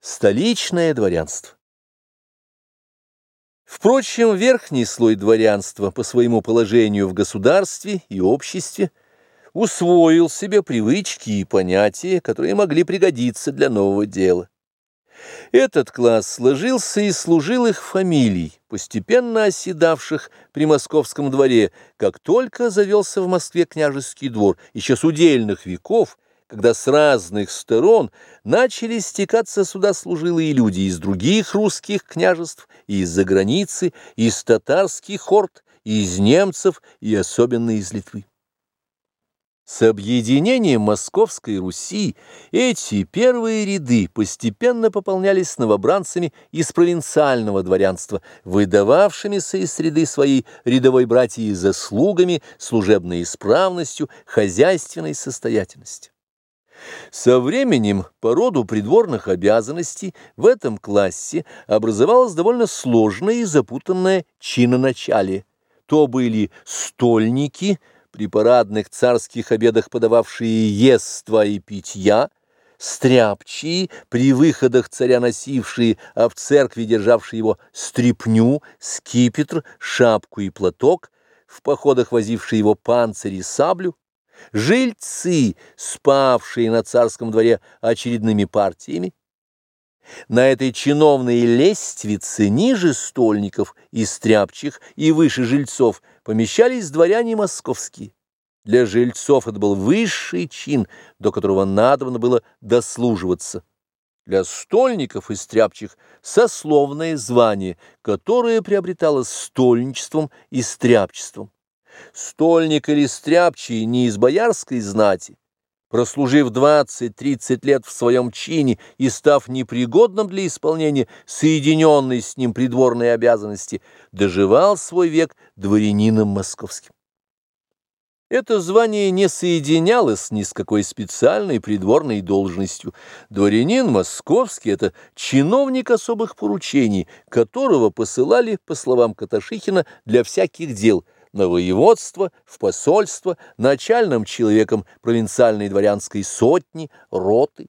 Столичное дворянство. Впрочем, верхний слой дворянства по своему положению в государстве и обществе усвоил себе привычки и понятия, которые могли пригодиться для нового дела. Этот класс сложился и служил их фамилий, постепенно оседавших при московском дворе, как только завелся в Москве княжеский двор, еще с удельных веков, когда с разных сторон начали стекаться сюда служилые люди из других русских княжеств, из-за границы, из татарских орд, из немцев и особенно из Литвы. С объединением Московской Руси эти первые ряды постепенно пополнялись новобранцами из провинциального дворянства, выдававшимися из среды своей рядовой братьей заслугами, служебной исправностью, хозяйственной состоятельностью. Со временем по роду придворных обязанностей в этом классе образовалось довольно сложное и запутанное чиноначалие. То были стольники, при парадных царских обедах подававшие ества и питья, стряпчие, при выходах царя носившие, а в церкви державшие его стрипню, скипетр, шапку и платок, в походах возившие его панцирь и саблю, жильцы, спавшие на царском дворе очередными партиями. На этой чиновной лестнице ниже стольников и стряпчих и выше жильцов помещались дворяне московские. Для жильцов это был высший чин, до которого надобно было дослуживаться. Для стольников и стряпчих сословное звание, которое приобреталось стольничеством и стряпчеством. Стольник или стряпчий не из боярской знати, прослужив 20-30 лет в своем чине и став непригодным для исполнения соединенной с ним придворной обязанности, доживал свой век дворянином московским. Это звание не соединялось ни с какой специальной придворной должностью. Дворянин московский – это чиновник особых поручений, которого посылали, по словам Каташихина, для всяких дел – на воеводство, в посольство, начальным человеком провинциальной дворянской сотни, роты.